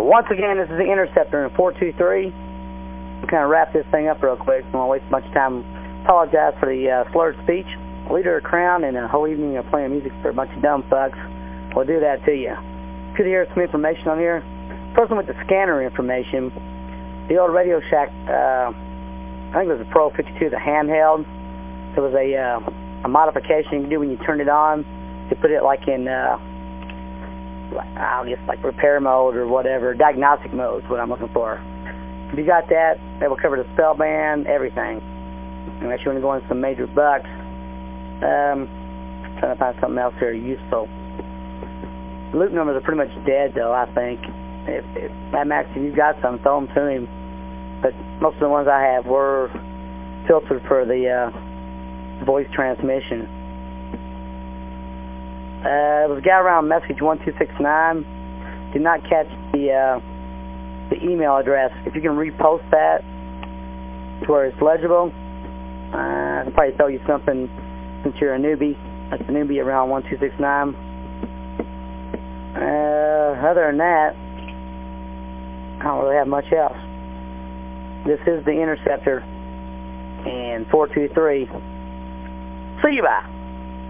Once again, this is the Interceptor in 423. We'll kind of wrap this thing up real quick. I don't want to waste of time. Apologize for the uh, slurred speech. Leader of Crown and a whole evening of playing music for a bunch of dumb fucks. We'll do that to you. Could hear some information on here. First one with the scanner information. The old Radio Shack, uh, I think it was a Pro 52, the handheld. There was a, uh, a modification you can do when you turn it on to put it like in, uh, I guess like repair mode or whatever. Diagnostic mode is what I'm looking for. If you got that, that will cover the cell band, everything. Unless you want to go into some major bucks. Um, trying to find something else here useful. Loop numbers are pretty much dead, though, I think. If, if Max, if you've got some, throw them to him. But most of the ones I have were filtered for the uh, voice transmission. Uh, it was guy around message 1269. Did not catch the, uh, the email address. If you can repost that to where it's legible, uh, I can probably tell you something since you're a newbie. That's a newbie around 1269. Uh, other than that, I don't really have much else. This is the Interceptor and 423. See you bye.